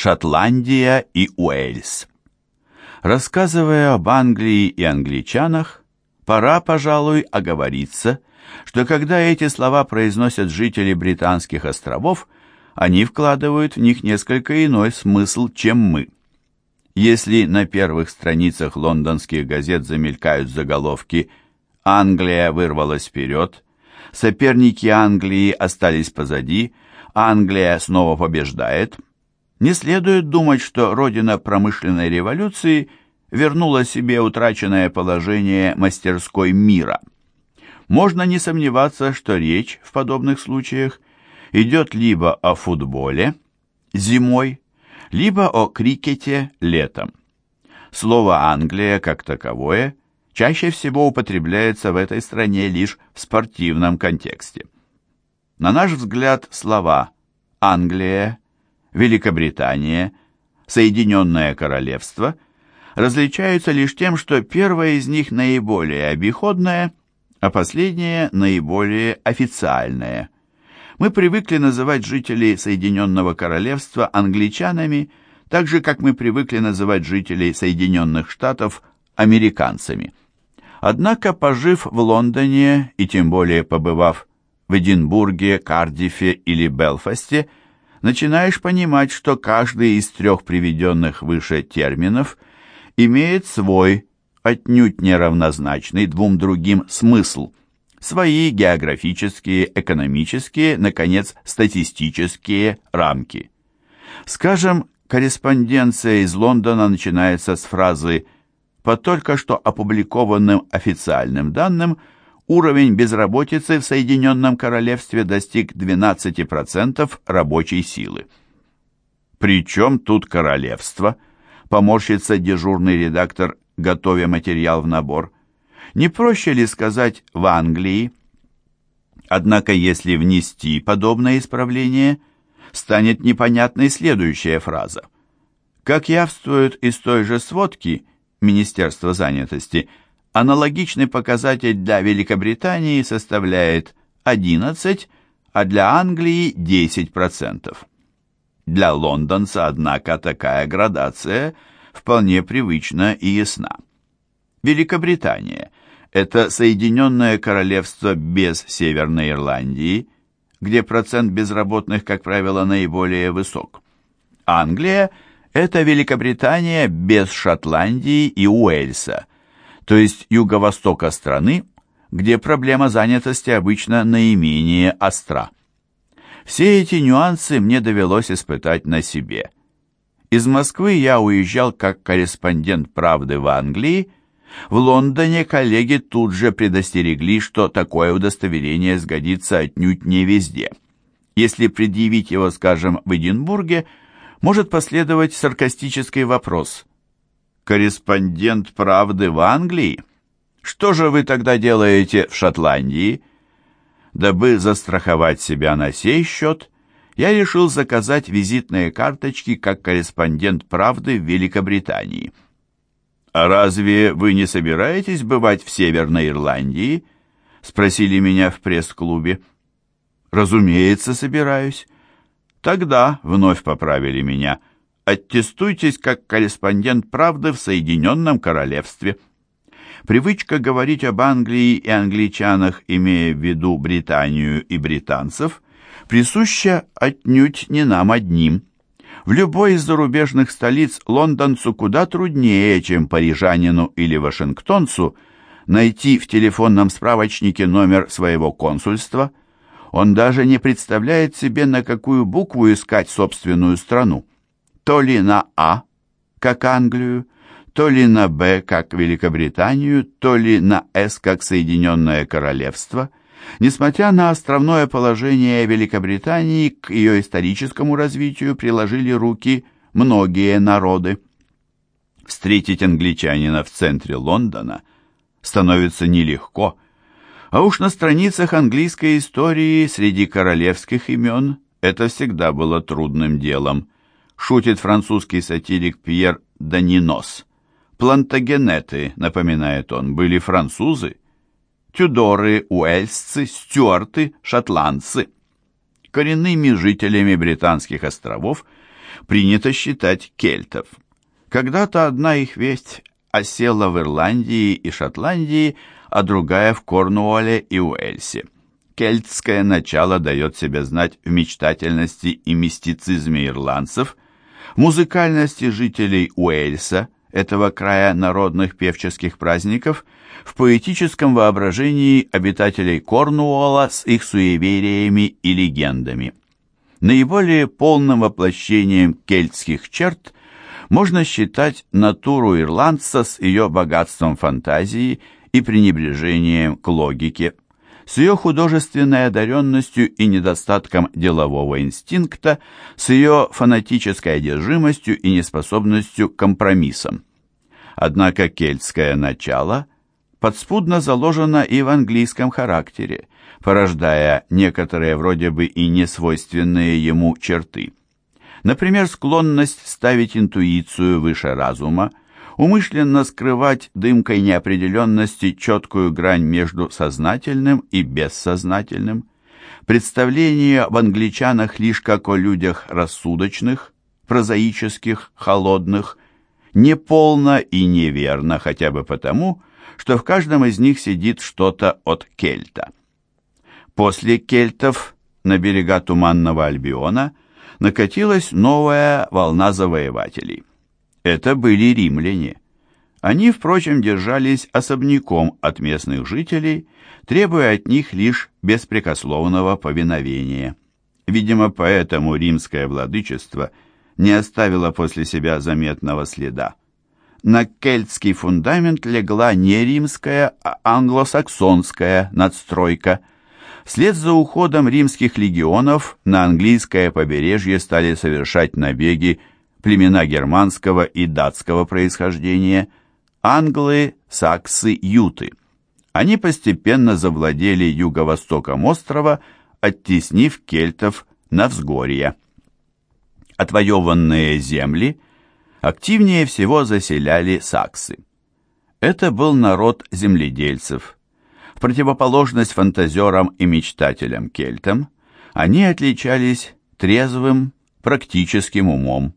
Шотландия и Уэльс. Рассказывая об Англии и англичанах, пора, пожалуй, оговориться, что когда эти слова произносят жители британских островов, они вкладывают в них несколько иной смысл, чем мы. Если на первых страницах лондонских газет замелькают заголовки «Англия вырвалась вперед», «Соперники Англии остались позади», «Англия снова побеждает», не следует думать, что родина промышленной революции вернула себе утраченное положение мастерской мира. Можно не сомневаться, что речь в подобных случаях идет либо о футболе зимой, либо о крикете летом. Слово «Англия» как таковое чаще всего употребляется в этой стране лишь в спортивном контексте. На наш взгляд, слова «Англия», Великобритания, Соединенное Королевство различаются лишь тем, что первое из них наиболее обиходное, а последнее наиболее официальное. Мы привыкли называть жителей Соединенного Королевства англичанами, так же, как мы привыкли называть жителей Соединенных Штатов американцами. Однако, пожив в Лондоне и тем более побывав в Эдинбурге, Кардифе или Белфасте, начинаешь понимать, что каждый из трех приведенных выше терминов имеет свой, отнюдь неравнозначный двум другим смысл, свои географические, экономические, наконец, статистические рамки. Скажем, корреспонденция из Лондона начинается с фразы «По только что опубликованным официальным данным – уровень безработицы в Соединенном Королевстве достиг 12% рабочей силы. Причем тут королевство? Поморщится дежурный редактор, готовя материал в набор. Не проще ли сказать «в Англии»? Однако, если внести подобное исправление, станет непонятной следующая фраза. Как явствует из той же сводки Министерства занятости – Аналогичный показатель для Великобритании составляет 11, а для Англии 10%. Для лондонца, однако, такая градация вполне привычна и ясна. Великобритания – это Соединенное Королевство без Северной Ирландии, где процент безработных, как правило, наиболее высок. Англия – это Великобритания без Шотландии и Уэльса, то есть юго-востока страны, где проблема занятости обычно наименее остра. Все эти нюансы мне довелось испытать на себе. Из Москвы я уезжал как корреспондент «Правды» в Англии, в Лондоне коллеги тут же предостерегли, что такое удостоверение сгодится отнюдь не везде. Если предъявить его, скажем, в Эдинбурге, может последовать саркастический вопрос корреспондент «Правды» в Англии? Что же вы тогда делаете в Шотландии? Дабы застраховать себя на сей счет, я решил заказать визитные карточки как корреспондент «Правды» в Великобритании. «А разве вы не собираетесь бывать в Северной Ирландии?» — спросили меня в пресс-клубе. «Разумеется, собираюсь». Тогда вновь поправили меня — аттестуйтесь как корреспондент «Правды» в Соединенном Королевстве. Привычка говорить об Англии и англичанах, имея в виду Британию и британцев, присуща отнюдь не нам одним. В любой из зарубежных столиц лондонцу куда труднее, чем парижанину или вашингтонцу, найти в телефонном справочнике номер своего консульства. Он даже не представляет себе, на какую букву искать собственную страну то ли на А, как Англию, то ли на Б, как Великобританию, то ли на С, как Соединенное Королевство. Несмотря на островное положение Великобритании, к ее историческому развитию приложили руки многие народы. Встретить англичанина в центре Лондона становится нелегко, а уж на страницах английской истории среди королевских имен это всегда было трудным делом шутит французский сатирик Пьер Данинос. Плантагенеты, напоминает он, были французы. Тюдоры, уэльсцы, стюарты, шотландцы. Коренными жителями британских островов принято считать кельтов. Когда-то одна их весть осела в Ирландии и Шотландии, а другая в Корнуолле и Уэльсе. Кельтское начало дает себя знать в мечтательности и мистицизме ирландцев, музыкальности жителей Уэльса, этого края народных певческих праздников, в поэтическом воображении обитателей Корнуолла с их суевериями и легендами. Наиболее полным воплощением кельтских черт можно считать натуру ирландца с ее богатством фантазии и пренебрежением к логике, с ее художественной одаренностью и недостатком делового инстинкта, с ее фанатической одержимостью и неспособностью к компромиссам. Однако кельтское начало подспудно заложено и в английском характере, порождая некоторые вроде бы и несвойственные ему черты. Например, склонность ставить интуицию выше разума, умышленно скрывать дымкой неопределенности четкую грань между сознательным и бессознательным, представление об англичанах лишь как о людях рассудочных, прозаических, холодных, неполно и неверно хотя бы потому, что в каждом из них сидит что-то от кельта. После кельтов на берега Туманного Альбиона накатилась новая волна завоевателей. Это были римляне. Они, впрочем, держались особняком от местных жителей, требуя от них лишь беспрекословного повиновения. Видимо, поэтому римское владычество не оставило после себя заметного следа. На кельтский фундамент легла не римская, а англосаксонская надстройка. Вслед за уходом римских легионов на английское побережье стали совершать набеги племена германского и датского происхождения, англы, саксы, юты. Они постепенно завладели юго-востоком острова, оттеснив кельтов на взгорье. Отвоеванные земли активнее всего заселяли саксы. Это был народ земледельцев. В противоположность фантазерам и мечтателям кельтам, они отличались трезвым, практическим умом.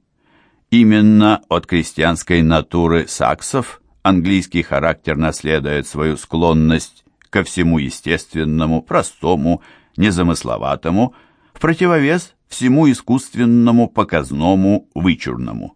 Именно от крестьянской натуры саксов английский характер наследует свою склонность ко всему естественному, простому, незамысловатому, в противовес всему искусственному, показному, вычурному.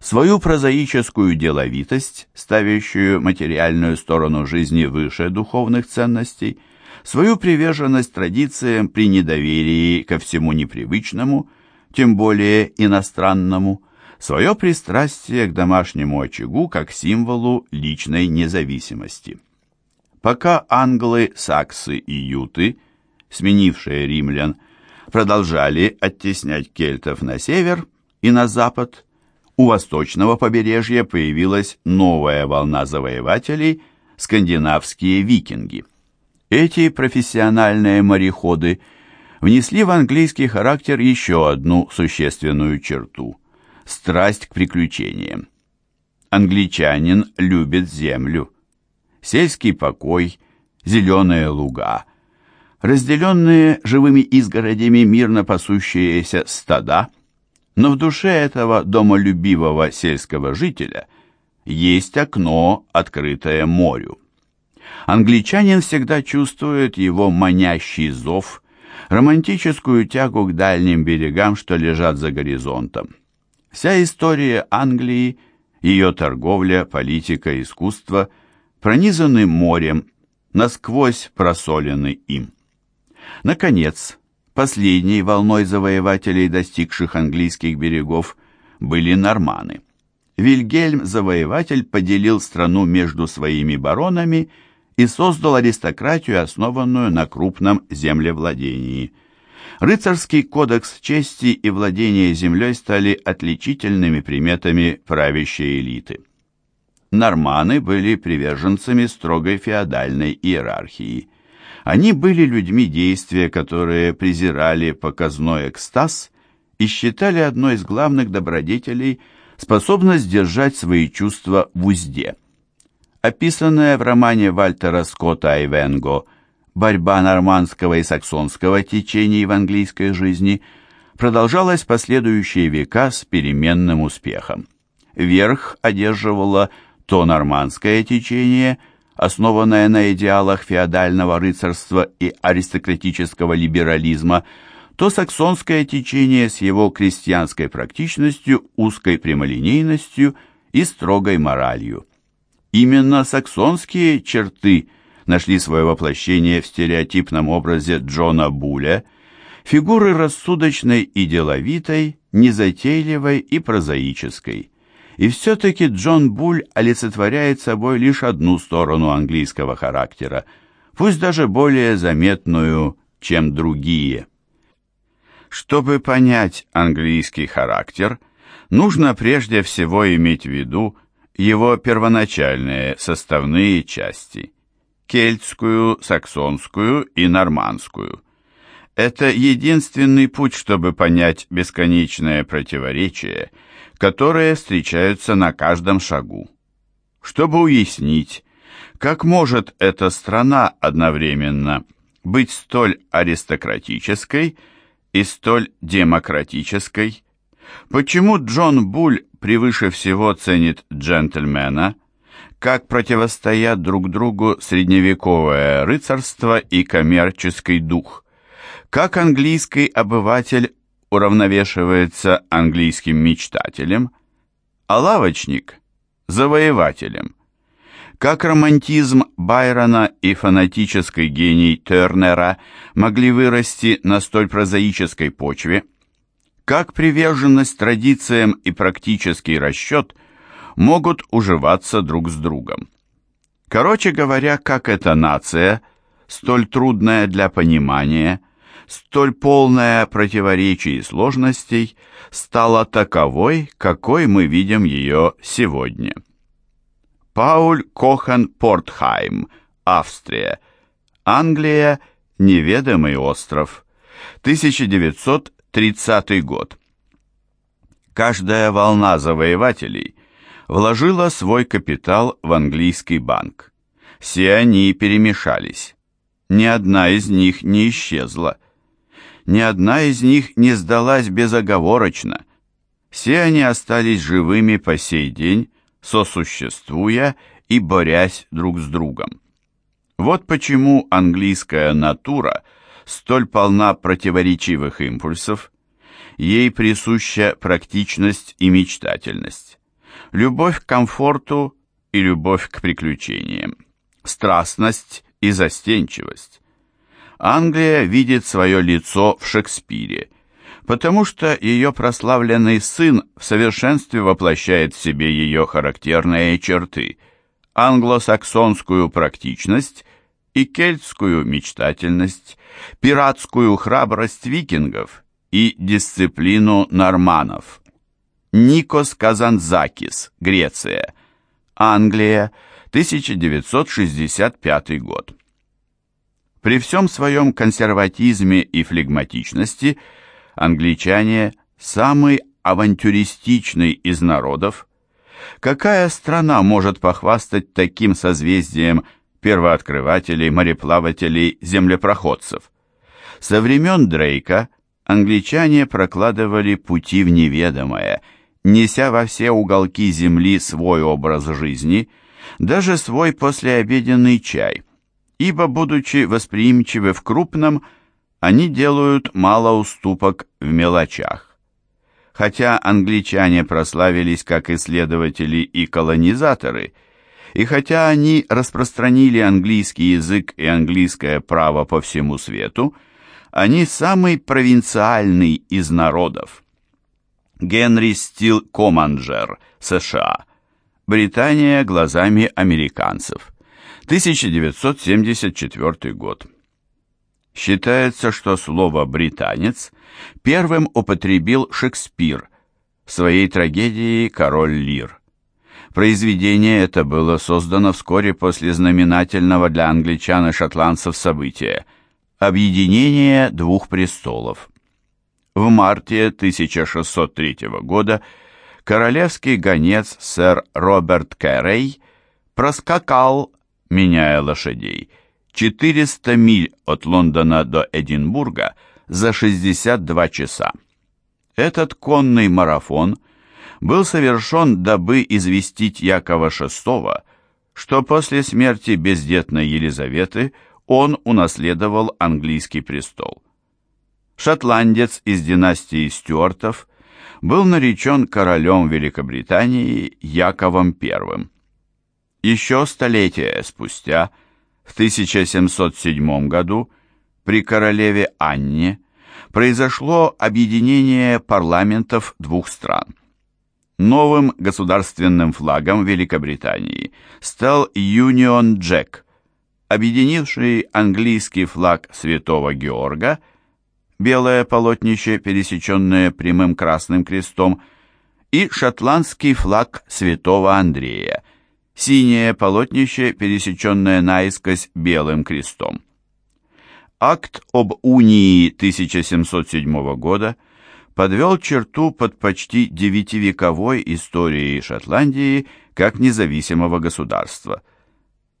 Свою прозаическую деловитость, ставящую материальную сторону жизни выше духовных ценностей, свою приверженность традициям при недоверии ко всему непривычному, тем более иностранному – свое пристрастие к домашнему очагу как символу личной независимости. Пока англы, саксы и юты, сменившие римлян, продолжали оттеснять кельтов на север и на запад, у восточного побережья появилась новая волна завоевателей – скандинавские викинги. Эти профессиональные мореходы внесли в английский характер еще одну существенную черту – страсть к приключениям. Англичанин любит землю, сельский покой, зеленые луга, разделенные живыми изгородями мирно пасущиеся стада, но в душе этого домолюбивого сельского жителя есть окно, открытое морю. Англичанин всегда чувствует его манящий зов, романтическую тягу к дальним берегам, что лежат за горизонтом. Вся история Англии, ее торговля, политика, искусство пронизаны морем, насквозь просолены им. Наконец, последней волной завоевателей, достигших английских берегов, были норманы. Вильгельм Завоеватель поделил страну между своими баронами и создал аристократию, основанную на крупном землевладении – Рыцарский кодекс чести и владения землей стали отличительными приметами правящей элиты. Норманы были приверженцами строгой феодальной иерархии. Они были людьми действия, которые презирали показной экстаз и считали одной из главных добродетелей способность держать свои чувства в узде. Описанная в романе Вальтера Скотта «Айвенго» борьба нормандского и саксонского течений в английской жизни продолжалась последующие века с переменным успехом. Верх одерживало то нормандское течение, основанное на идеалах феодального рыцарства и аристократического либерализма, то саксонское течение с его крестьянской практичностью, узкой прямолинейностью и строгой моралью. Именно саксонские черты нашли свое воплощение в стереотипном образе Джона Буля, фигуры рассудочной и деловитой, незатейливой и прозаической. И все-таки Джон Буль олицетворяет собой лишь одну сторону английского характера, пусть даже более заметную, чем другие. Чтобы понять английский характер, нужно прежде всего иметь в виду его первоначальные составные части – кельтскую, саксонскую и нормандскую. Это единственный путь, чтобы понять бесконечное противоречие, которые встречаются на каждом шагу. Чтобы уяснить, как может эта страна одновременно быть столь аристократической и столь демократической, почему Джон Буль превыше всего ценит джентльмена, как противостоят друг другу средневековое рыцарство и коммерческий дух, как английский обыватель уравновешивается английским мечтателем, а лавочник – завоевателем. Как романтизм Байрона и фанатический гений Тернера могли вырасти на столь прозаической почве – как приверженность традициям и практический расчет могут уживаться друг с другом. Короче говоря, как эта нация, столь трудная для понимания, столь полная противоречий и сложностей, стала таковой, какой мы видим ее сегодня. Пауль Кохан Портхайм, Австрия. Англия, неведомый остров. 1900 30 год. Каждая волна завоевателей вложила свой капитал в английский банк. Все они перемешались. Ни одна из них не исчезла. Ни одна из них не сдалась безоговорочно. Все они остались живыми по сей день, сосуществуя и борясь друг с другом. Вот почему английская натура – столь полна противоречивых импульсов, ей присуща практичность и мечтательность, любовь к комфорту и любовь к приключениям, страстность и застенчивость. Англия видит свое лицо в Шекспире, потому что ее прославленный сын в совершенстве воплощает в себе ее характерные черты – англосаксонскую практичность и кельтскую мечтательность, пиратскую храбрость викингов и дисциплину норманов. Никос Казанзакис, Греция, Англия, 1965 год. При всем своем консерватизме и флегматичности англичане – самый авантюристичный из народов. Какая страна может похвастать таким созвездием – первооткрывателей, мореплавателей, землепроходцев. Со времен Дрейка англичане прокладывали пути в неведомое, неся во все уголки земли свой образ жизни, даже свой послеобеденный чай, ибо, будучи восприимчивы в крупном, они делают мало уступок в мелочах. Хотя англичане прославились как исследователи и колонизаторы – и хотя они распространили английский язык и английское право по всему свету, они самый провинциальный из народов. Генри Стил Команджер, США. Британия глазами американцев. 1974 год. Считается, что слово «британец» первым употребил Шекспир в своей трагедии «Король Лир». Произведение это было создано вскоре после знаменательного для англичан и шотландцев события – объединения двух престолов. В марте 1603 года королевский гонец сэр Роберт Кэррей проскакал, меняя лошадей, 400 миль от Лондона до Эдинбурга за 62 часа. Этот конный марафон был совершен, дабы известить Якова VI, что после смерти бездетной Елизаветы он унаследовал английский престол. Шотландец из династии Стюартов был наречен королем Великобритании Яковом I. Еще столетия спустя, в 1707 году, при королеве Анне, произошло объединение парламентов двух стран. Новым государственным флагом Великобритании стал Union Jack, объединивший английский флаг Святого Георга, белое полотнище, пересеченное прямым красным крестом, и шотландский флаг Святого Андрея, синее полотнище, пересеченное наискось белым крестом. Акт об унии 1707 года подвел черту под почти девятивековой историей Шотландии как независимого государства.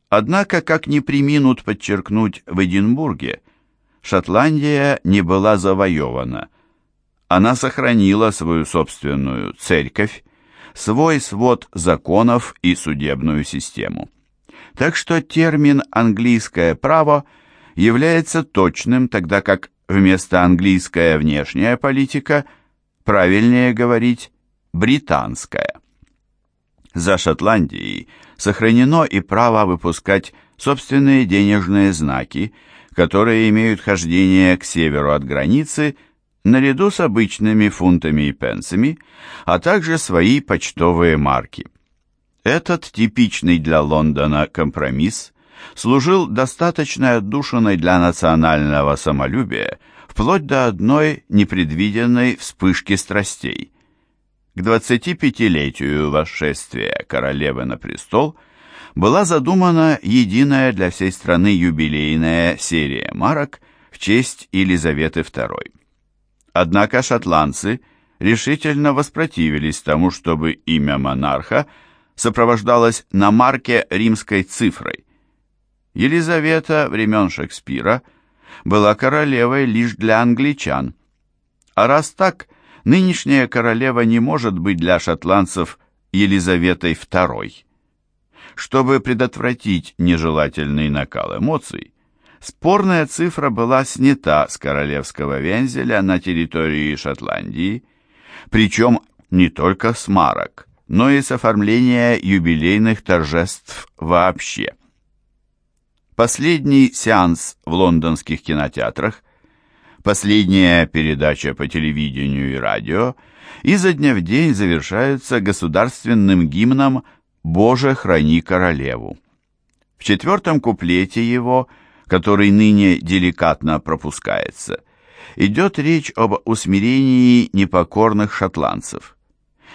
Однако, как не приминут подчеркнуть в Эдинбурге, Шотландия не была завоевана. Она сохранила свою собственную церковь, свой свод законов и судебную систему. Так что термин «английское право» – является точным, тогда как вместо английская внешняя политика правильнее говорить британская. За Шотландией сохранено и право выпускать собственные денежные знаки, которые имеют хождение к северу от границы, наряду с обычными фунтами и пенсами, а также свои почтовые марки. Этот типичный для Лондона компромисс служил достаточной отдушиной для национального самолюбия, вплоть до одной непредвиденной вспышки страстей. К 25-летию восшествия королевы на престол была задумана единая для всей страны юбилейная серия марок в честь Елизаветы II. Однако шотландцы решительно воспротивились тому, чтобы имя монарха сопровождалось на марке римской цифрой – Елизавета времен Шекспира была королевой лишь для англичан. А раз так, нынешняя королева не может быть для шотландцев Елизаветой II. Чтобы предотвратить нежелательный накал эмоций, спорная цифра была снята с королевского вензеля на территории Шотландии, причем не только с марок, но и с оформления юбилейных торжеств вообще. Последний сеанс в лондонских кинотеатрах, последняя передача по телевидению и радио изо дня в день завершаются государственным гимном «Боже, храни королеву». В четвертом куплете его, который ныне деликатно пропускается, идет речь об усмирении непокорных шотландцев.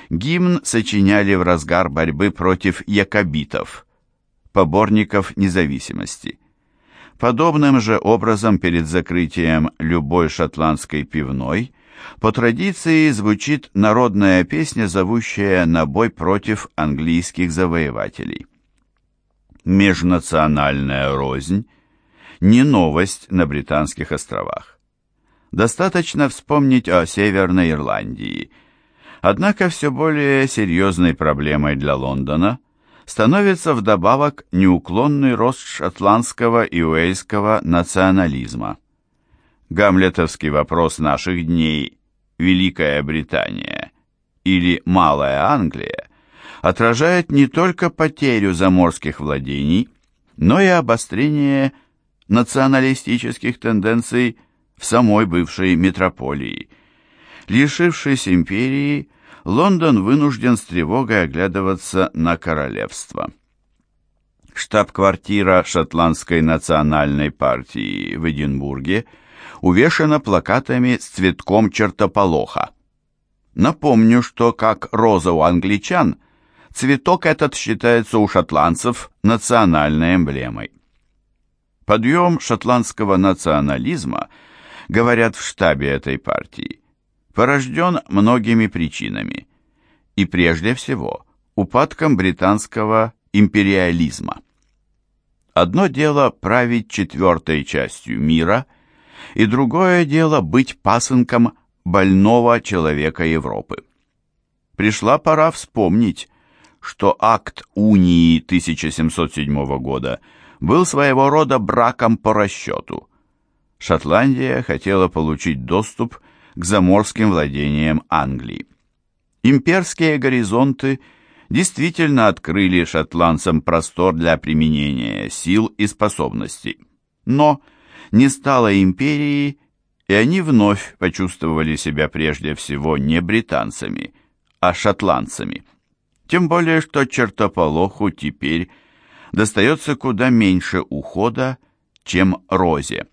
Гимн сочиняли в разгар борьбы против якобитов – поборников независимости. Подобным же образом перед закрытием любой шотландской пивной по традиции звучит народная песня, зовущая на бой против английских завоевателей. Межнациональная рознь – не новость на Британских островах. Достаточно вспомнить о Северной Ирландии. Однако все более серьезной проблемой для Лондона – становится вдобавок неуклонный рост шотландского и уэльского национализма. Гамлетовский вопрос наших дней «Великая Британия» или «Малая Англия» отражает не только потерю заморских владений, но и обострение националистических тенденций в самой бывшей метрополии. Лишившись империи, Лондон вынужден с тревогой оглядываться на королевство. Штаб-квартира Шотландской национальной партии в Эдинбурге увешана плакатами с цветком чертополоха. Напомню, что как роза у англичан, цветок этот считается у шотландцев национальной эмблемой. Подъем шотландского национализма, говорят в штабе этой партии, порожден многими причинами, и прежде всего упадком британского империализма. Одно дело править четвертой частью мира, и другое дело быть пасынком больного человека Европы. Пришла пора вспомнить, что акт унии 1707 года был своего рода браком по расчету. Шотландия хотела получить доступ к заморским владениям Англии. Имперские горизонты действительно открыли шотландцам простор для применения сил и способностей. Но не стало империи, и они вновь почувствовали себя прежде всего не британцами, а шотландцами. Тем более, что чертополоху теперь достается куда меньше ухода, чем Розе.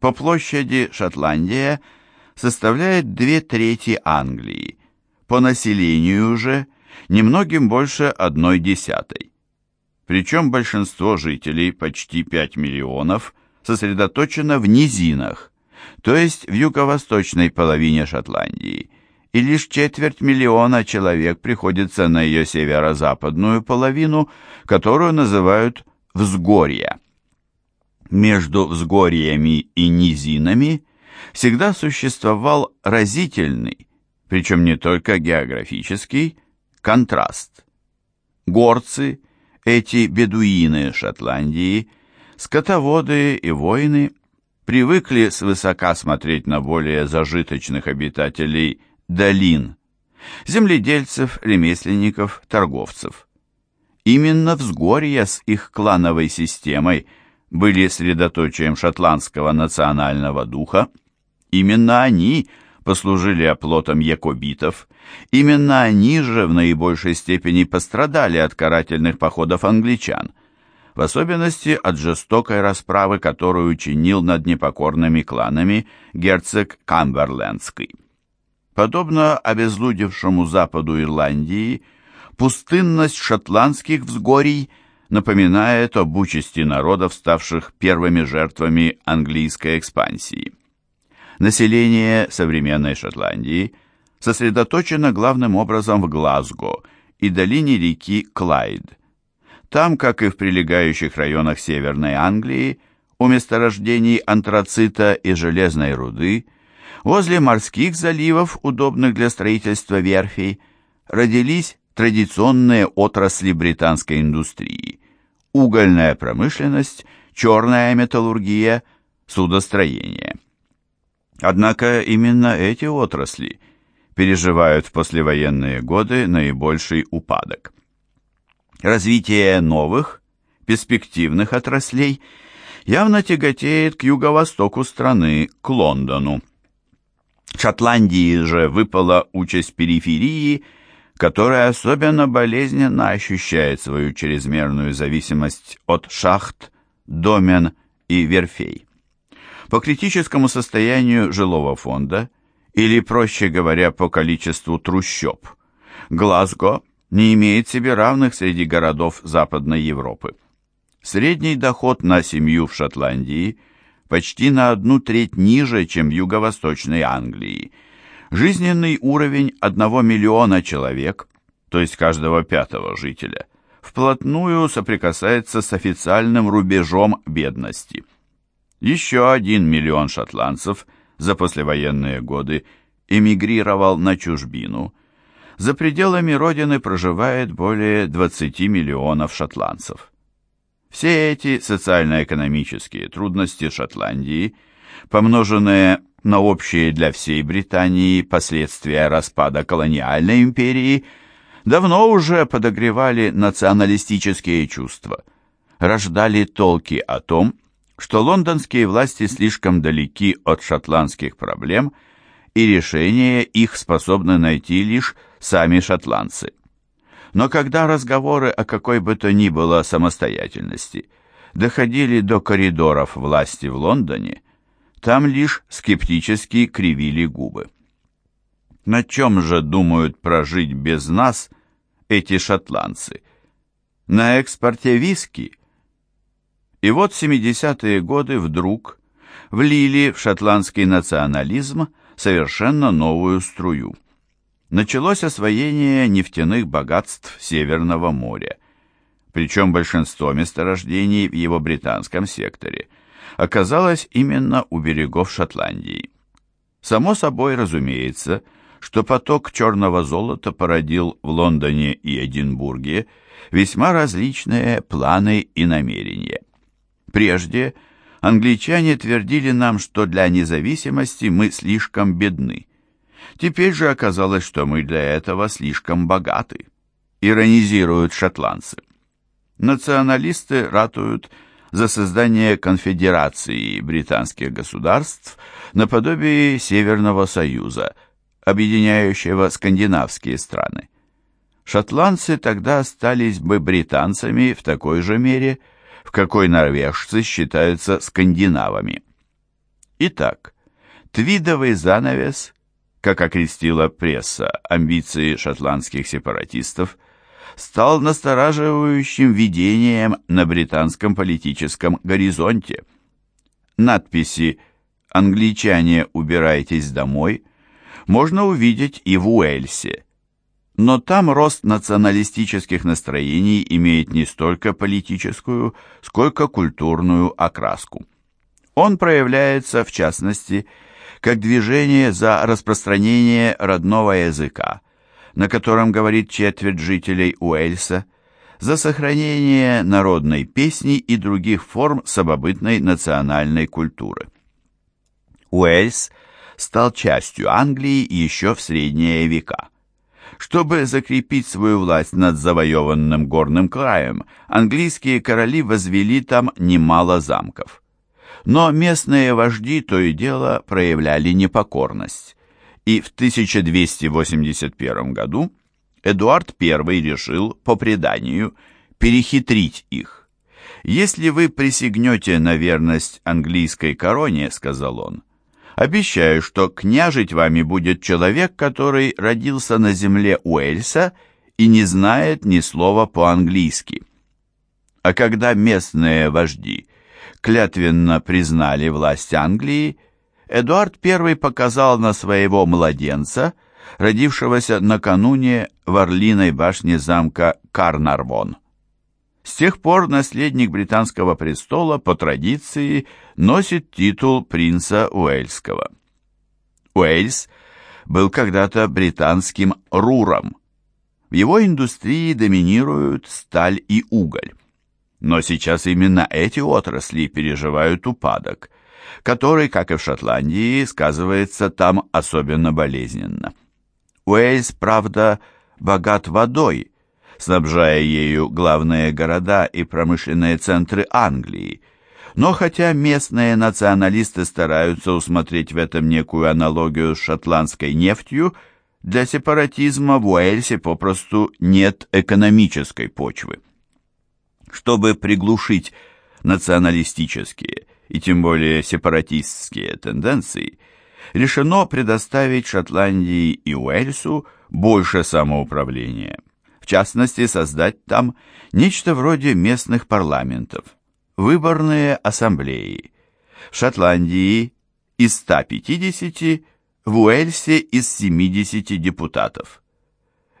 По площади Шотландия составляет две трети Англии, по населению же немногим больше одной десятой. Причем большинство жителей, почти 5 миллионов, сосредоточено в низинах, то есть в юго-восточной половине Шотландии, и лишь четверть миллиона человек приходится на ее северо-западную половину, которую называют «взгорья». Между взгорьями и низинами всегда существовал разительный, причем не только географический, контраст. Горцы, эти бедуины Шотландии, скотоводы и воины привыкли свысока смотреть на более зажиточных обитателей долин, земледельцев, ремесленников, торговцев. Именно взгорья с их клановой системой были средоточием шотландского национального духа, именно они – послужили оплотом якобитов, именно они же в наибольшей степени пострадали от карательных походов англичан, в особенности от жестокой расправы, которую учинил над непокорными кланами герцог Камберлендский. Подобно обезлюдевшему западу Ирландии, пустынность шотландских взгорий напоминает об участи народов, ставших первыми жертвами английской экспансии. Население современной Шотландии сосредоточено главным образом в Глазго и долине реки Клайд. Там, как и в прилегающих районах Северной Англии, у месторождений антрацита и железной руды, возле морских заливов, удобных для строительства верфей, родились традиционные отрасли британской индустрии – угольная промышленность, черная металлургия, судостроение. Однако именно эти отрасли переживают в послевоенные годы наибольший упадок. Развитие новых, перспективных отраслей явно тяготеет к юго-востоку страны, к Лондону. Шотландии же выпала участь периферии, которая особенно болезненно ощущает свою чрезмерную зависимость от шахт, домен и верфей по критическому состоянию жилого фонда, или, проще говоря, по количеству трущоб. Глазго не имеет себе равных среди городов Западной Европы. Средний доход на семью в Шотландии почти на одну треть ниже, чем в юго-восточной Англии. Жизненный уровень одного миллиона человек, то есть каждого пятого жителя, вплотную соприкасается с официальным рубежом бедности – еще один миллион шотландцев за послевоенные годы эмигрировал на чужбину. За пределами родины проживает более 20 миллионов шотландцев. Все эти социально-экономические трудности Шотландии, помноженные на общие для всей Британии последствия распада колониальной империи, давно уже подогревали националистические чувства, рождали толки о том, что лондонские власти слишком далеки от шотландских проблем, и решение их способны найти лишь сами шотландцы. Но когда разговоры о какой бы то ни было самостоятельности доходили до коридоров власти в Лондоне, там лишь скептически кривили губы. На чем же думают прожить без нас эти шотландцы? На экспорте виски – и вот 70-е годы вдруг влили в шотландский национализм совершенно новую струю. Началось освоение нефтяных богатств Северного моря. Причем большинство месторождений в его британском секторе оказалось именно у берегов Шотландии. Само собой разумеется, что поток черного золота породил в Лондоне и Эдинбурге весьма различные планы и намерения. Прежде англичане твердили нам, что для независимости мы слишком бедны. Теперь же оказалось, что мы для этого слишком богаты. Иронизируют шотландцы. Националисты ратуют за создание конфедерации британских государств наподобие Северного Союза, объединяющего скандинавские страны. Шотландцы тогда остались бы британцами в такой же мере, какой норвежцы считаются скандинавами. Итак, твидовый занавес, как окрестила пресса амбиции шотландских сепаратистов, стал настораживающим видением на британском политическом горизонте. Надписи «Англичане, убирайтесь домой» можно увидеть и в Уэльсе. Но там рост националистических настроений имеет не столько политическую, сколько культурную окраску. Он проявляется, в частности, как движение за распространение родного языка, на котором говорит четверть жителей Уэльса, за сохранение народной песни и других форм самобытной национальной культуры. Уэльс стал частью Англии еще в средние века. Чтобы закрепить свою власть над завоеванным горным краем, английские короли возвели там немало замков. Но местные вожди то и дело проявляли непокорность. И в 1281 году Эдуард I решил, по преданию, перехитрить их. «Если вы присягнете на верность английской короне, — сказал он, — Обещаю, что княжить вами будет человек, который родился на земле Уэльса и не знает ни слова по-английски. А когда местные вожди клятвенно признали власть Англии, Эдуард I показал на своего младенца, родившегося накануне в Орлиной башне замка Карнарвон. С тех пор наследник британского престола по традиции носит титул принца Уэльского. Уэльс был когда-то британским руром. В его индустрии доминируют сталь и уголь. Но сейчас именно эти отрасли переживают упадок, который, как и в Шотландии, сказывается там особенно болезненно. Уэльс, правда, богат водой – снабжая ею главные города и промышленные центры Англии. Но хотя местные националисты стараются усмотреть в этом некую аналогию с шотландской нефтью, для сепаратизма в Уэльсе попросту нет экономической почвы. Чтобы приглушить националистические и тем более сепаратистские тенденции, решено предоставить Шотландии и Уэльсу больше самоуправления в частности, создать там нечто вроде местных парламентов, выборные ассамблеи. В Шотландии из 150, в Уэльсе из 70 депутатов.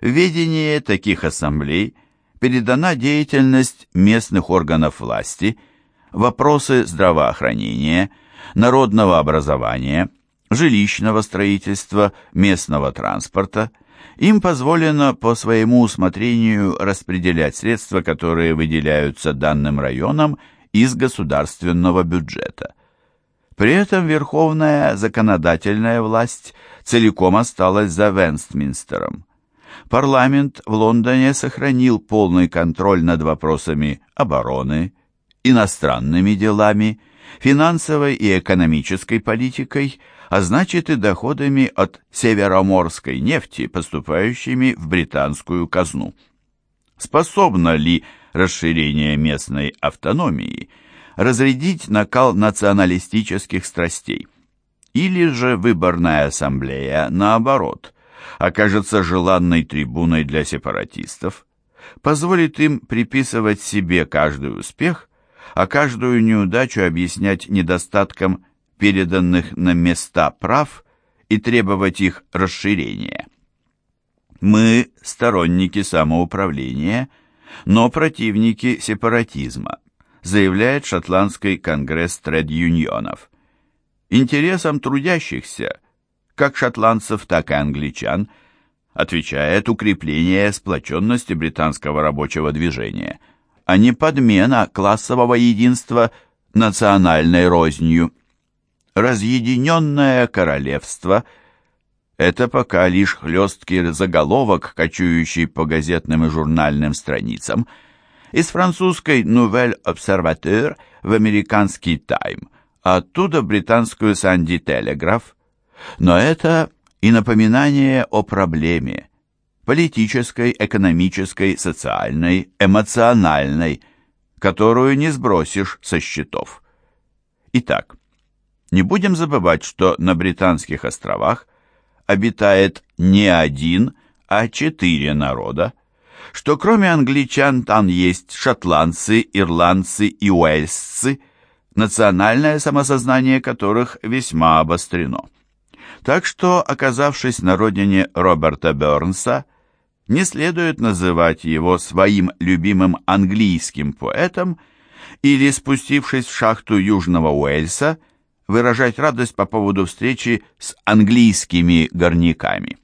В ведение таких ассамблей передана деятельность местных органов власти, вопросы здравоохранения, народного образования, жилищного строительства, местного транспорта – им позволено по своему усмотрению распределять средства, которые выделяются данным районам из государственного бюджета. При этом верховная законодательная власть целиком осталась за Вестминстером. Парламент в Лондоне сохранил полный контроль над вопросами обороны, иностранными делами, финансовой и экономической политикой, а значит и доходами от североморской нефти, поступающими в британскую казну. Способно ли расширение местной автономии разрядить накал националистических страстей? Или же выборная ассамблея, наоборот, окажется желанной трибуной для сепаратистов, позволит им приписывать себе каждый успех, а каждую неудачу объяснять недостатком переданных на места прав и требовать их расширения. Мы сторонники самоуправления, но противники сепаратизма, заявляет шотландский конгресс тред-юнионов. Интересам трудящихся как шотландцев, так и англичан, отвечает укрепление сплоченности британского рабочего движения, а не подмена классового единства национальной рознью. Разъединенное королевство – это пока лишь хлесткий заголовок, кочующий по газетным и журнальным страницам – из французской «Nouvelle Observateur» в американский «Тайм», а оттуда британскую «Санди Телеграф». Но это и напоминание о проблеме, политической, экономической, социальной, эмоциональной, которую не сбросишь со счетов. Итак, не будем забывать, что на Британских островах обитает не один, а четыре народа, что кроме англичан там есть шотландцы, ирландцы и уэльсцы, национальное самосознание которых весьма обострено. Так что, оказавшись на родине Роберта Бернса, не следует называть его своим любимым английским поэтом или, спустившись в шахту Южного Уэльса, выражать радость по поводу встречи с английскими горняками.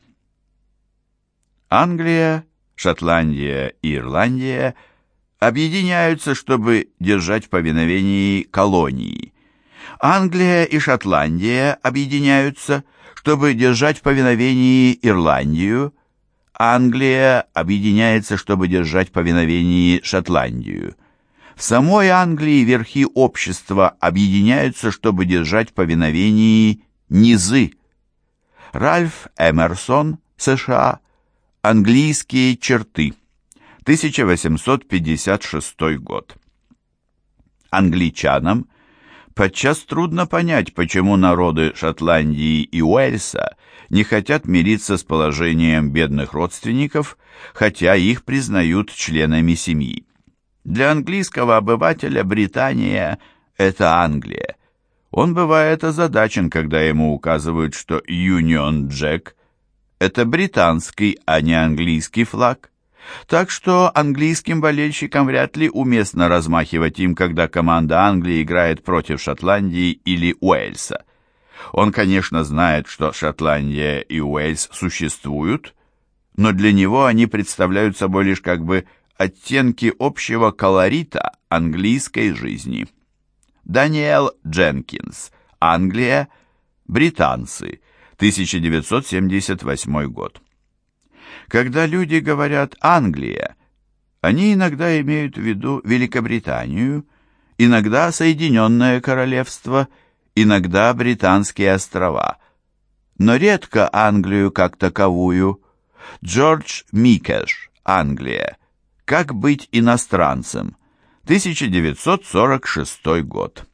Англия Шотландия и Ирландия объединяются, чтобы держать в повиновении колонии. Англия и Шотландия объединяются, чтобы держать в повиновении Ирландию. Англия объединяется, чтобы держать в повиновении Шотландию. В самой Англии верхи общества объединяются, чтобы держать в повиновении низы. Ральф Эмерсон, США, Английские черты. 1856 год. Англичанам подчас трудно понять, почему народы Шотландии и Уэльса не хотят мириться с положением бедных родственников, хотя их признают членами семьи. Для английского обывателя Британия – это Англия. Он бывает озадачен, когда ему указывают, что Юнион Джек – это британский, а не английский флаг. Так что английским болельщикам вряд ли уместно размахивать им, когда команда Англии играет против Шотландии или Уэльса. Он, конечно, знает, что Шотландия и Уэльс существуют, но для него они представляют собой лишь как бы оттенки общего колорита английской жизни. Даниэл Дженкинс, Англия, британцы – 1978 год. Когда люди говорят «Англия», они иногда имеют в виду Великобританию, иногда Соединенное Королевство, иногда Британские острова, но редко Англию как таковую. Джордж Микеш, Англия. Как быть иностранцем? 1946 год.